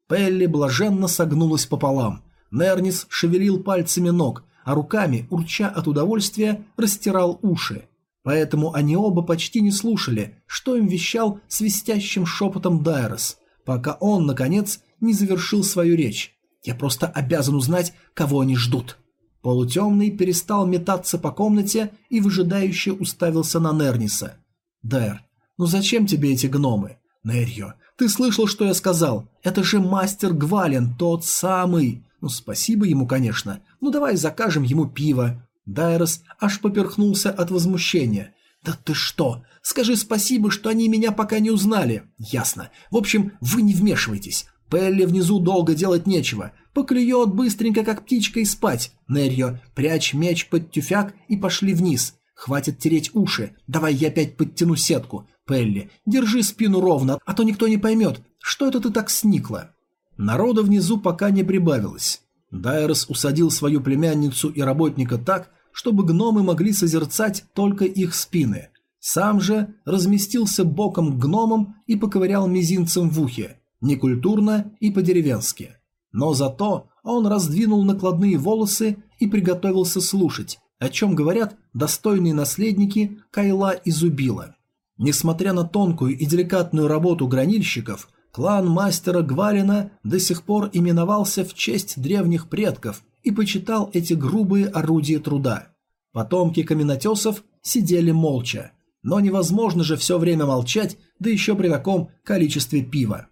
Пелли блаженно согнулась пополам. Нернис шевелил пальцами ног, а руками, урча от удовольствия, растирал уши. Поэтому они оба почти не слушали, что им вещал свистящим шепотом Дайрос, пока он, наконец, не завершил свою речь. «Я просто обязан узнать, кого они ждут». Полутемный перестал метаться по комнате и выжидающе уставился на Нерниса. «Дайр, ну зачем тебе эти гномы?» «Нерьо, ты слышал, что я сказал? Это же мастер Гвален, тот самый!» Ну, спасибо ему, конечно. Ну, давай закажем ему пиво. Дайрос аж поперхнулся от возмущения. «Да ты что? Скажи спасибо, что они меня пока не узнали». «Ясно. В общем, вы не вмешивайтесь. Пелли внизу долго делать нечего. Поклюет быстренько, как птичка, и спать. Нерьо, прячь меч под тюфяк и пошли вниз. Хватит тереть уши. Давай я опять подтяну сетку. Пелли, держи спину ровно, а то никто не поймет, что это ты так сникла». Народа внизу пока не прибавилось. Дайрос усадил свою племянницу и работника так, чтобы гномы могли созерцать только их спины. Сам же разместился боком к гномам и поковырял мизинцем в ухе, некультурно и по-деревенски. Но зато он раздвинул накладные волосы и приготовился слушать, о чем говорят достойные наследники Кайла и Зубила. Несмотря на тонкую и деликатную работу гранильщиков, Клан мастера Гварина до сих пор именовался в честь древних предков и почитал эти грубые орудия труда. Потомки каменотесов сидели молча. Но невозможно же все время молчать, да еще при таком количестве пива.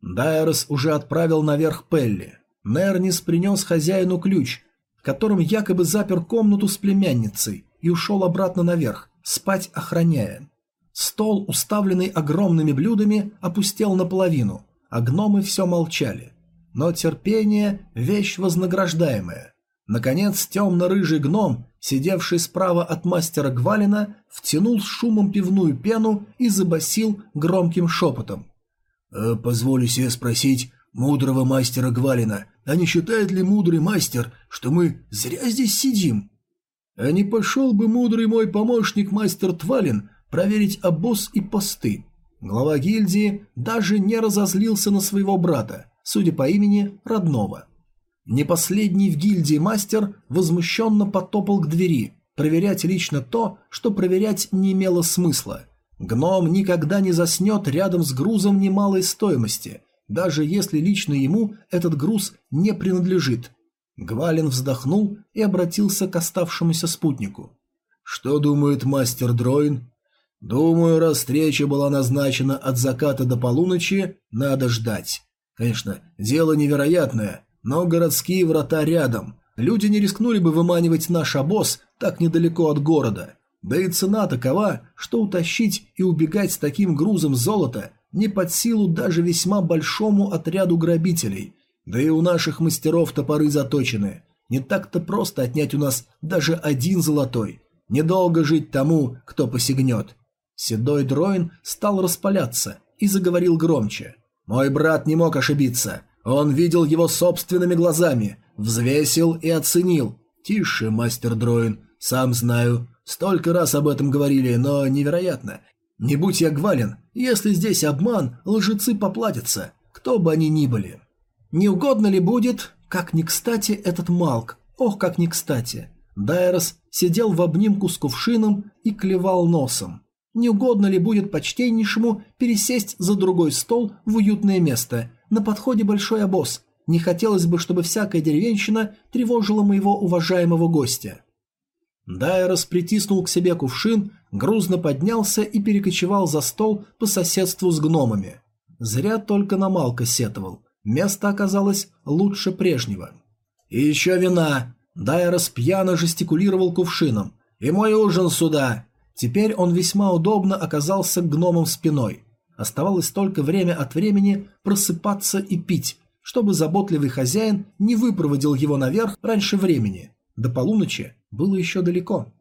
Дайрос уже отправил наверх Пелли. Нернис принес хозяину ключ, которым якобы запер комнату с племянницей и ушел обратно наверх, спать охраняя. Стол, уставленный огромными блюдами, опустел наполовину, а гномы все молчали. Но терпение – вещь вознаграждаемая. Наконец, темно-рыжий гном, сидевший справа от мастера Гвалина, втянул с шумом пивную пену и забасил громким шепотом. «Э, «Позволю себе спросить мудрого мастера Гвалина, а не считает ли мудрый мастер, что мы зря здесь сидим?» «А не пошел бы мудрый мой помощник мастер Твалин проверить обоз и посты. Глава гильдии даже не разозлился на своего брата, судя по имени родного. Не последний в гильдии мастер возмущенно потопал к двери, проверять лично то, что проверять не имело смысла. Гном никогда не заснет рядом с грузом немалой стоимости, даже если лично ему этот груз не принадлежит. Гвалин вздохнул и обратился к оставшемуся спутнику. «Что думает мастер Дроин?» Думаю, раз встреча была назначена от заката до полуночи, надо ждать. Конечно, дело невероятное, но городские врата рядом. Люди не рискнули бы выманивать наш обоз так недалеко от города. Да и цена такова, что утащить и убегать с таким грузом золота не под силу даже весьма большому отряду грабителей. Да и у наших мастеров топоры заточены. Не так-то просто отнять у нас даже один золотой. Недолго жить тому, кто посягнет. Седой дроин стал распаляться и заговорил громче. «Мой брат не мог ошибиться. Он видел его собственными глазами, взвесил и оценил. «Тише, мастер Дроин, сам знаю. Столько раз об этом говорили, но невероятно. Не будь я гвален, если здесь обман, лжецы поплатятся, кто бы они ни были. Не угодно ли будет, как не кстати этот Малк, ох, как не кстати. Дайрос сидел в обнимку с кувшином и клевал носом. Не угодно ли будет почтеннейшему пересесть за другой стол в уютное место, на подходе большой обоз. Не хотелось бы, чтобы всякая деревенщина тревожила моего уважаемого гостя. Дайрос притиснул к себе кувшин, грузно поднялся и перекочевал за стол по соседству с гномами. Зря только на Малка сетовал. Место оказалось лучше прежнего. «И еще вина!» Дайрос пьяно жестикулировал кувшином. «И мой ужин сюда!» Теперь он весьма удобно оказался к гномам спиной. Оставалось только время от времени просыпаться и пить, чтобы заботливый хозяин не выпроводил его наверх раньше времени. До полуночи было еще далеко.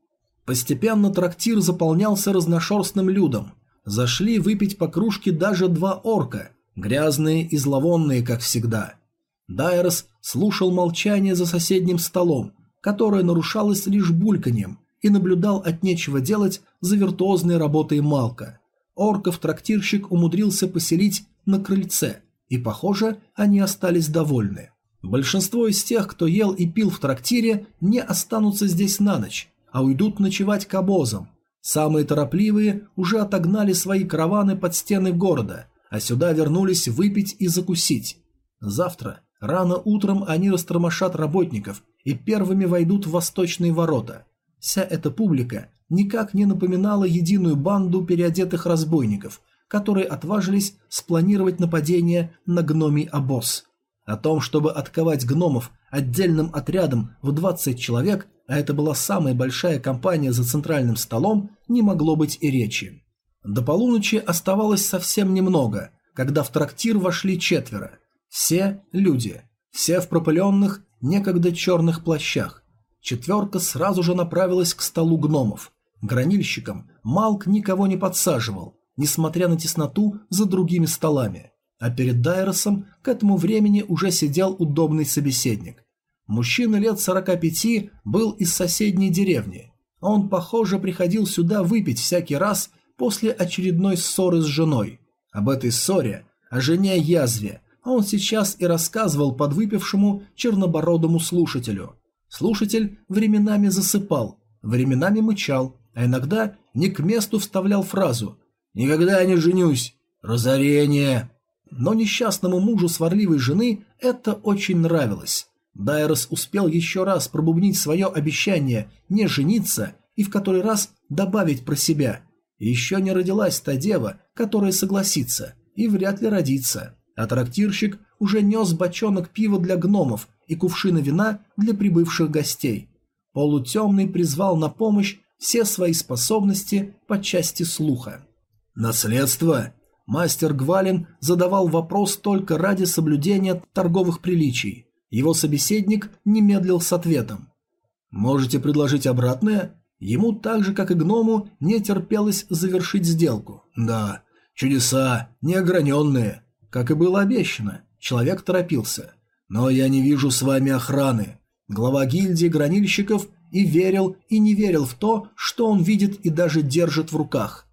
Постепенно трактир заполнялся разношерстным людом. Зашли выпить по кружке даже два орка, грязные и зловонные, как всегда. Дайрос слушал молчание за соседним столом, которое нарушалось лишь бульканьем, и наблюдал от нечего делать за виртуозной работой Малка. Орков трактирщик умудрился поселить на крыльце, и, похоже, они остались довольны. Большинство из тех, кто ел и пил в трактире, не останутся здесь на ночь, а уйдут ночевать к обозам. Самые торопливые уже отогнали свои караваны под стены города, а сюда вернулись выпить и закусить. Завтра, рано утром, они растормошат работников и первыми войдут в восточные ворота. Вся эта публика никак не напоминала единую банду переодетых разбойников, которые отважились спланировать нападение на гномий обоз. О том, чтобы отковать гномов отдельным отрядом в 20 человек, а это была самая большая компания за центральным столом, не могло быть и речи. До полуночи оставалось совсем немного, когда в трактир вошли четверо. Все люди, все в пропыленных, некогда черных плащах. Четверка сразу же направилась к столу гномов. Гранильщикам Малк никого не подсаживал, несмотря на тесноту за другими столами. А перед Дайросом к этому времени уже сидел удобный собеседник. Мужчина лет 45 был из соседней деревни. Он, похоже, приходил сюда выпить всякий раз после очередной ссоры с женой. Об этой ссоре, о жене язве, он сейчас и рассказывал подвыпившему чернобородому слушателю. Слушатель временами засыпал, временами мычал, а иногда не к месту вставлял фразу «Никогда не женюсь! Разорение!» Но несчастному мужу сварливой жены это очень нравилось. Дайрос успел еще раз пробубнить свое обещание не жениться и в который раз добавить про себя. Еще не родилась та дева, которая согласится, и вряд ли родится. А трактирщик уже нес бочонок пива для гномов и кувшина вина для прибывших гостей. Полутемный призвал на помощь все свои способности по части слуха. «Наследство?» Мастер Гвалин задавал вопрос только ради соблюдения торговых приличий. Его собеседник не медлил с ответом. «Можете предложить обратное?» Ему так же, как и гному, не терпелось завершить сделку. «Да, чудеса, неограненные». Как и было обещано, человек торопился. «Но я не вижу с вами охраны». Глава гильдии гранильщиков и верил, и не верил в то, что он видит и даже держит в руках.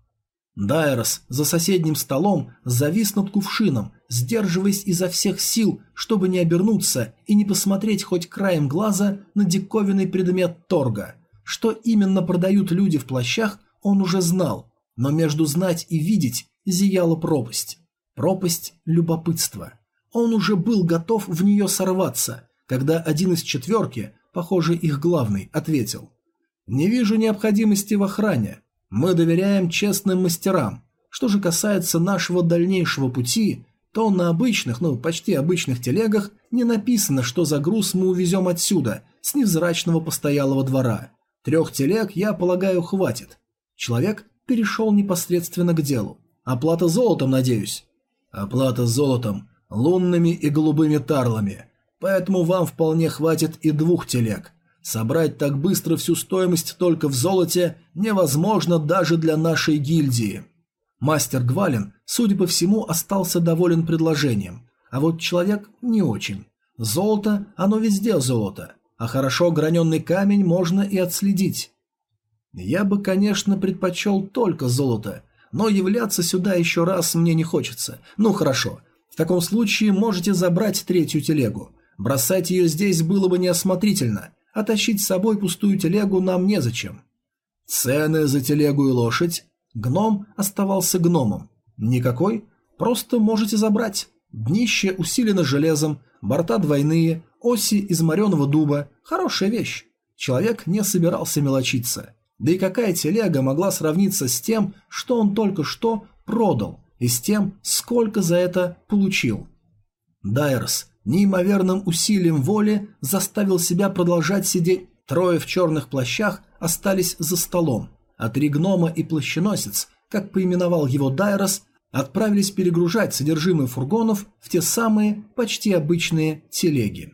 Дайрос за соседним столом завис над кувшином, сдерживаясь изо всех сил, чтобы не обернуться и не посмотреть хоть краем глаза на диковинный предмет торга. Что именно продают люди в плащах, он уже знал, но между знать и видеть зияла пропасть. Пропасть любопытства. Он уже был готов в нее сорваться, когда один из четверки, похоже их главный, ответил. «Не вижу необходимости в охране. Мы доверяем честным мастерам. Что же касается нашего дальнейшего пути, то на обычных, ну почти обычных телегах не написано, что за груз мы увезем отсюда, с невзрачного постоялого двора. Трех телег, я полагаю, хватит. Человек перешел непосредственно к делу. Оплата золотом, надеюсь? Оплата золотом, лунными и голубыми тарлами. Поэтому вам вполне хватит и двух телег. Собрать так быстро всю стоимость только в золоте невозможно даже для нашей гильдии. Мастер Гвалин, судя по всему, остался доволен предложением. а вот человек не очень. Золото, оно везде золото, а хорошо граненый камень можно и отследить. Я бы, конечно, предпочел только золото, но являться сюда еще раз мне не хочется. Ну хорошо, в таком случае можете забрать третью телегу. Бросать ее здесь было бы неосмотрительно, а тащить с собой пустую телегу нам незачем. Цены за телегу и лошадь. Гном оставался гномом. Никакой, просто можете забрать. Днище усилено железом, борта двойные, оси из мореного дуба. Хорошая вещь. Человек не собирался мелочиться. Да и какая телега могла сравниться с тем, что он только что продал, и с тем, сколько за это получил? Дайрос неимоверным усилием воли заставил себя продолжать сидеть. Трое в черных плащах остались за столом, а три гнома и плащеносец, как поименовал его Дайрос, отправились перегружать содержимое фургонов в те самые почти обычные телеги.